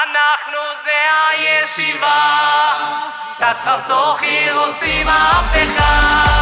אנחנו זה הישיבה, תצחסוך עיר עושים מהפכה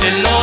se lo